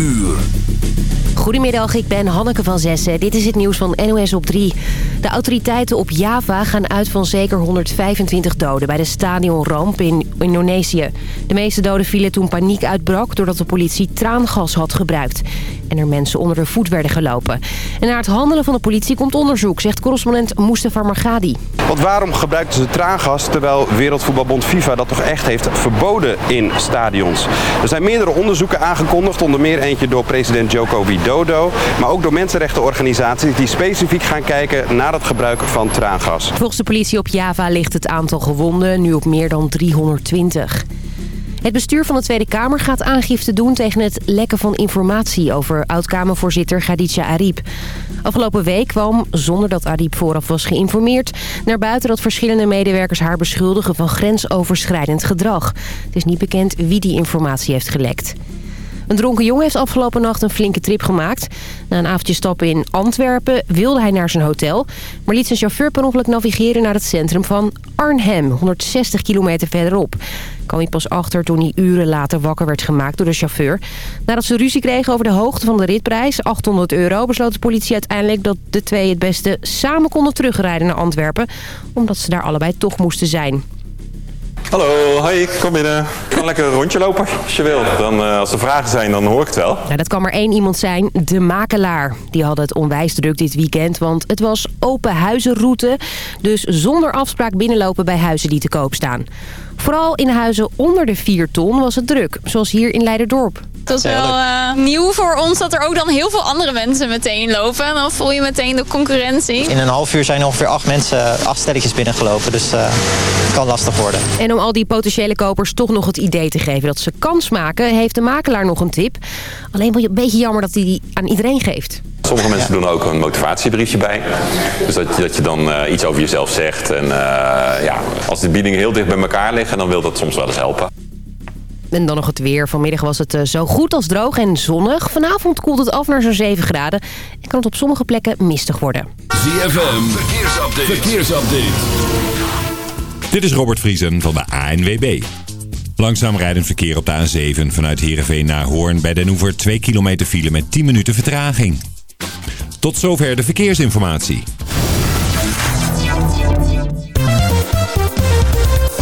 uur. Goedemiddag, ik ben Hanneke van Zessen. Dit is het nieuws van NOS op 3. De autoriteiten op Java gaan uit van zeker 125 doden... bij de stadionramp in Indonesië. De meeste doden vielen toen paniek uitbrak... doordat de politie traangas had gebruikt. En er mensen onder de voet werden gelopen. En naar het handelen van de politie komt onderzoek... zegt correspondent Mustafa Margadi. Want waarom gebruikten ze traangas... terwijl Wereldvoetbalbond FIFA dat toch echt heeft verboden in stadions? Er zijn meerdere onderzoeken aangekondigd... onder meer eentje door president Joko Widodo... maar ook door mensenrechtenorganisaties... die specifiek gaan kijken naar het gebruik van traangas. Volgens de politie op Java ligt het aantal gewonden nu op meer dan 320. Het bestuur van de Tweede Kamer gaat aangifte doen tegen het lekken van informatie over oud-Kamervoorzitter Khadija. Afgelopen week kwam, zonder dat Ariep vooraf was geïnformeerd, naar buiten dat verschillende medewerkers haar beschuldigen van grensoverschrijdend gedrag. Het is niet bekend wie die informatie heeft gelekt. Een dronken jongen heeft afgelopen nacht een flinke trip gemaakt. Na een avondje stappen in Antwerpen wilde hij naar zijn hotel... maar liet zijn chauffeur per ongeluk navigeren naar het centrum van Arnhem... 160 kilometer verderop. Kwam pas achter toen hij uren later wakker werd gemaakt door de chauffeur. Nadat ze ruzie kregen over de hoogte van de ritprijs, 800 euro... besloot de politie uiteindelijk dat de twee het beste samen konden terugrijden naar Antwerpen... omdat ze daar allebei toch moesten zijn. Hallo, hoi, kom binnen. Ik kan lekker een rondje lopen als je wil. Dan, uh, als er vragen zijn, dan hoor ik het wel. Nou, dat kan maar één iemand zijn, de makelaar. Die hadden het onwijs druk dit weekend, want het was open huizenroute. Dus zonder afspraak binnenlopen bij huizen die te koop staan. Vooral in huizen onder de 4 ton was het druk, zoals hier in Leiderdorp. Dat is wel uh, nieuw voor ons dat er ook dan heel veel andere mensen meteen lopen. En dan voel je meteen de concurrentie. In een half uur zijn ongeveer acht mensen, acht stelletjes binnengelopen. Dus uh, het kan lastig worden. En om al die potentiële kopers toch nog het idee te geven dat ze kans maken... heeft de makelaar nog een tip. Alleen wel een beetje jammer dat hij die aan iedereen geeft. Sommige mensen doen ook een motivatiebriefje bij. Dus dat, dat je dan uh, iets over jezelf zegt. En ja, als de biedingen heel dicht bij elkaar liggen, dan wil dat soms wel eens helpen. En dan nog het weer. Vanmiddag was het zo goed als droog en zonnig. Vanavond koelt het af naar zo'n 7 graden. En kan het op sommige plekken mistig worden. ZFM, verkeersupdate. verkeersupdate. Dit is Robert Vriesen van de ANWB. Langzaam rijdend verkeer op de A7 vanuit Heerenveen naar Hoorn... bij Den Oever 2 kilometer file met 10 minuten vertraging. Tot zover de verkeersinformatie.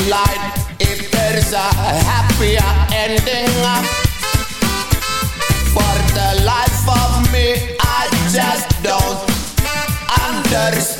Storyline if there's a happier ending. Uh, for the life of me, I just don't understand.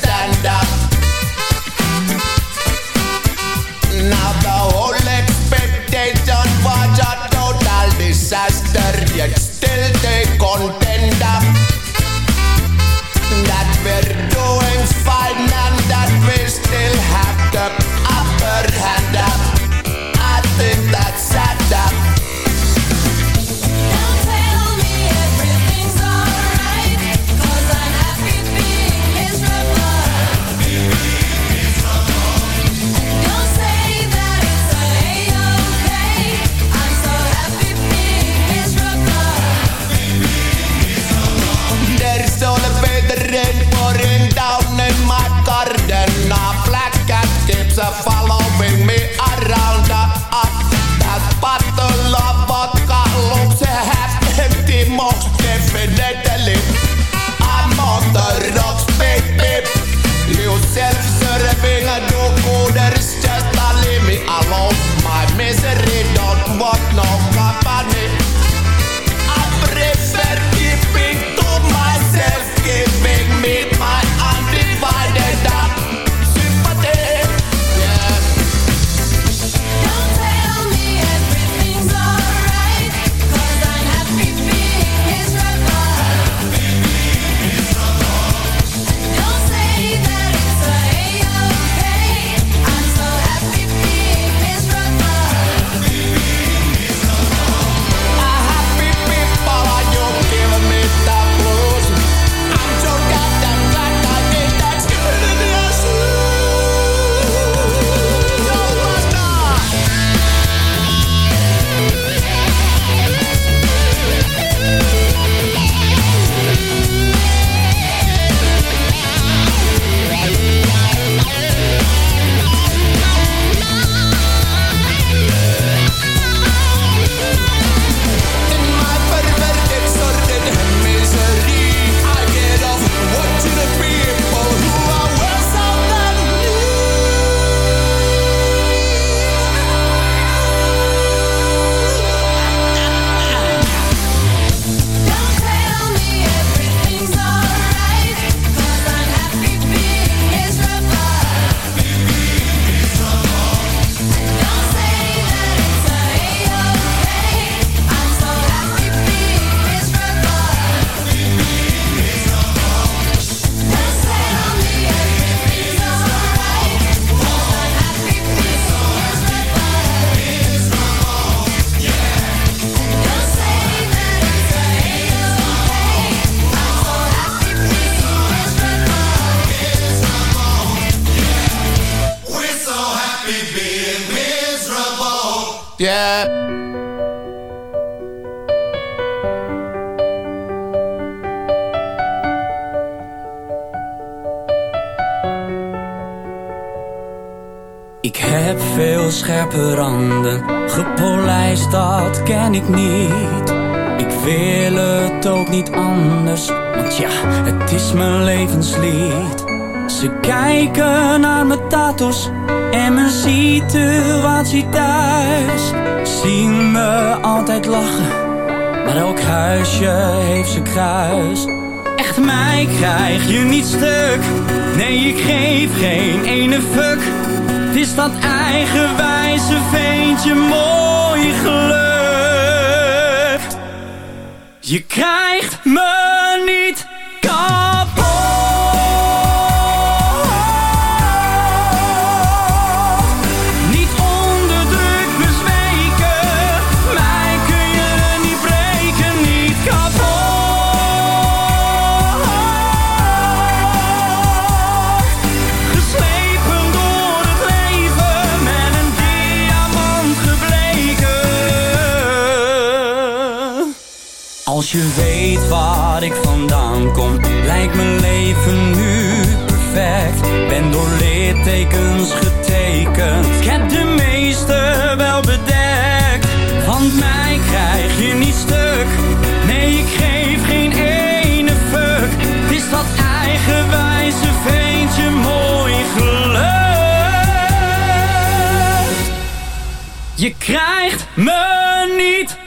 echt mij krijg je niet stuk. Nee, ik geef geen ene fuck. Het is dat eigenwijze veentje mooi geluk. Je krijgt me niet kan. Tekens getekend. Ik heb de meeste wel bedekt, want mij krijg je niet stuk. Nee, ik geef geen ene fuck. Het is dat eigenwijze veentje mooi geluk. Je krijgt me niet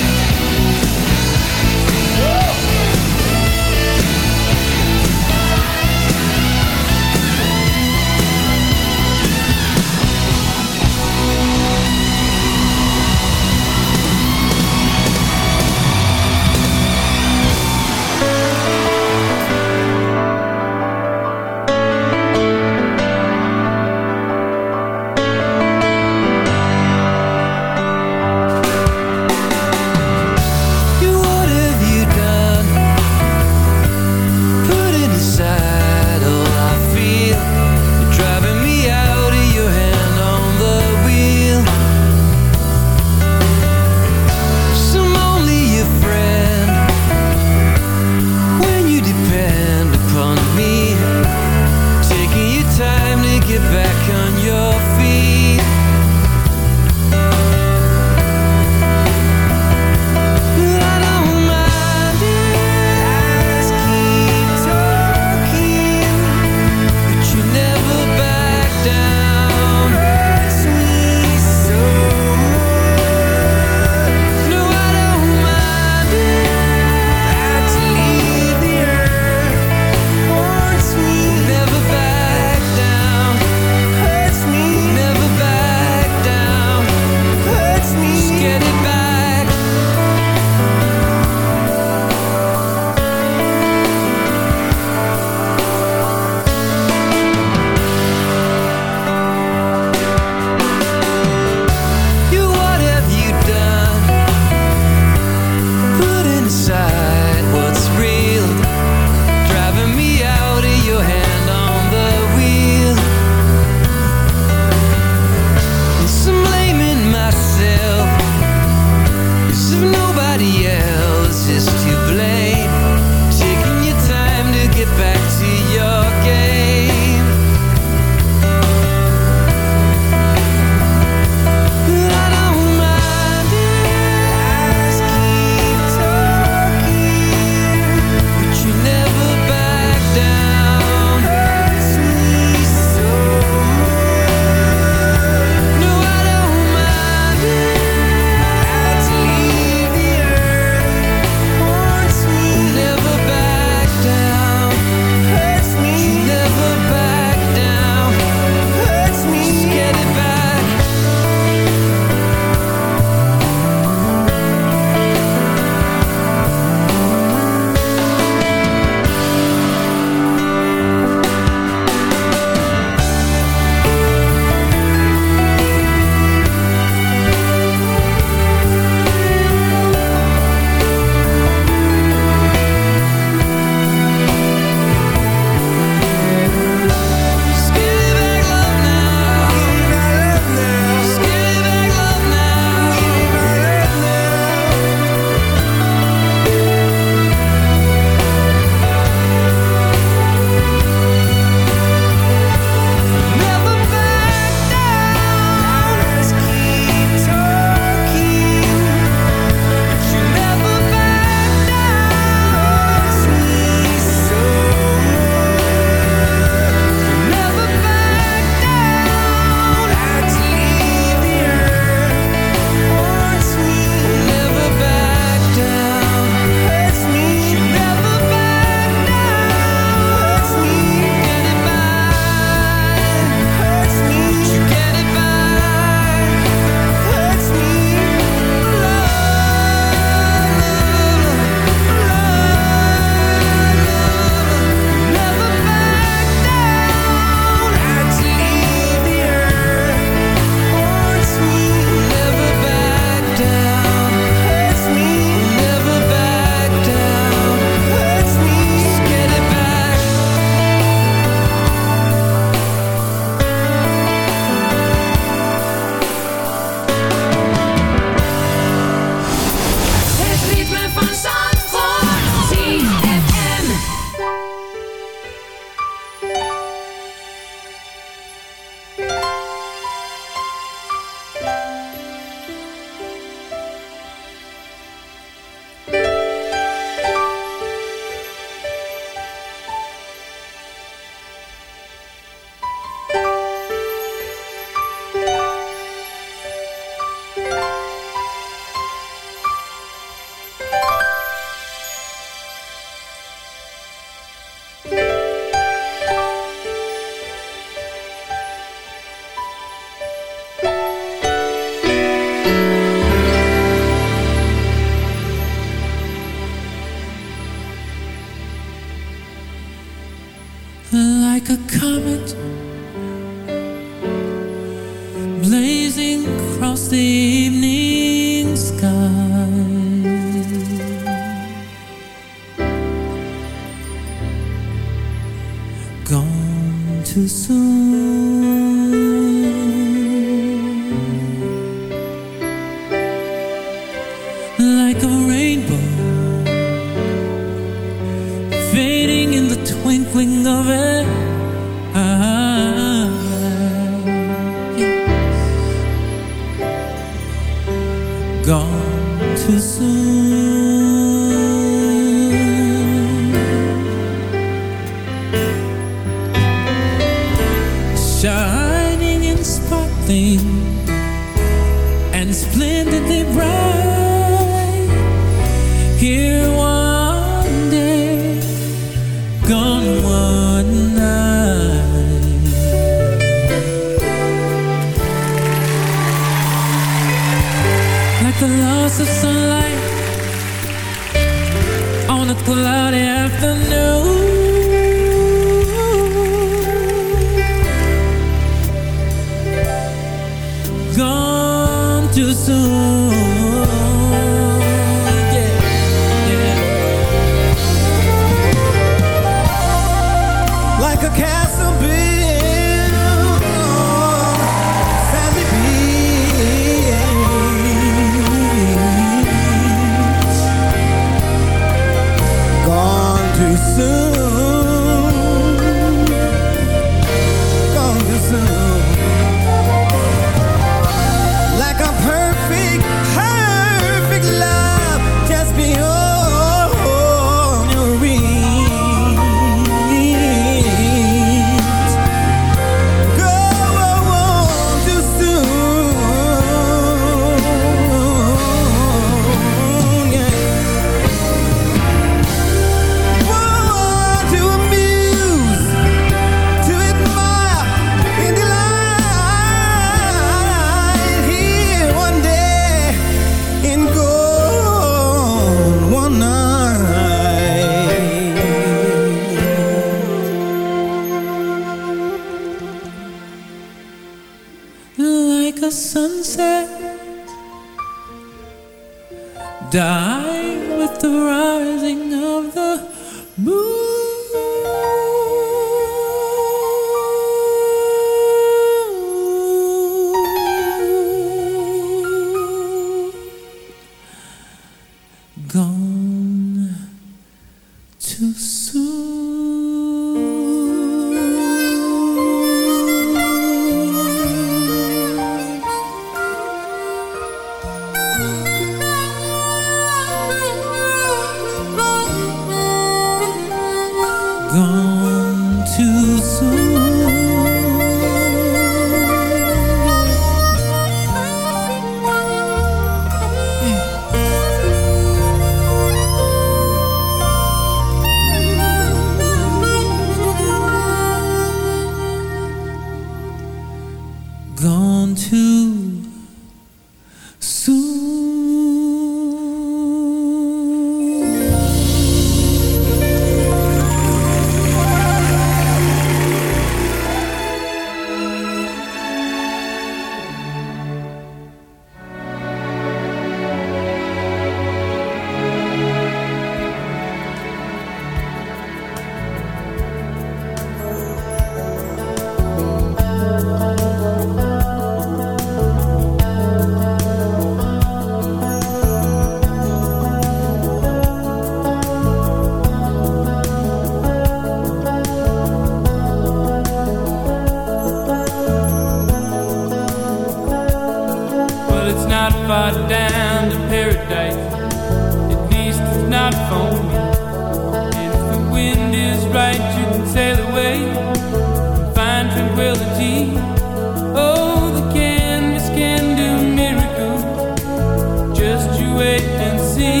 wait and see.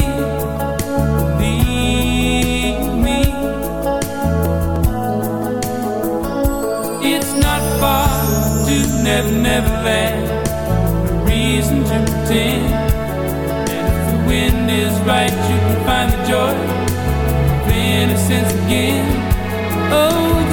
Believe me, it's not far to never, never land. No reason to pretend. And if the wind is right, you can find the joy of innocence again. Oh.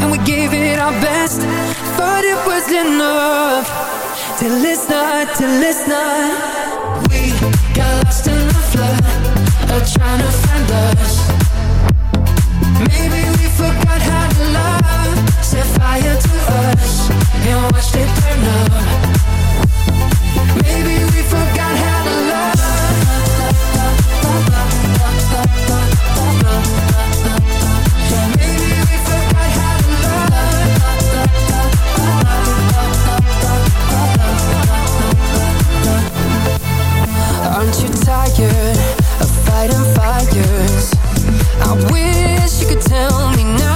And we gave it our best. Thought it was enough. Till it's not, till it's not. We got lost in the flood Of trying to find us. Maybe we forgot how to love. Set fire to us And watched it burn up. Maybe we forgot Lighting fires. I wish you could tell me now.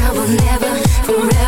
I will never, forever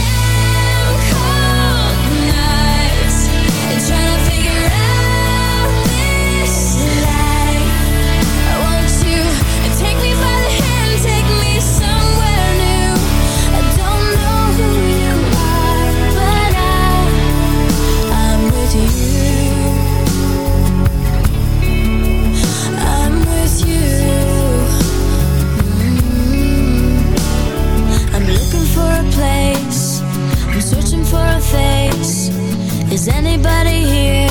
Is anybody here?